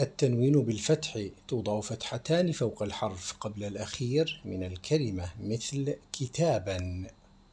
التنوين بالفتح توضع فتحتان فوق الحرف قبل الأخير من الكلمة مثل كتابا.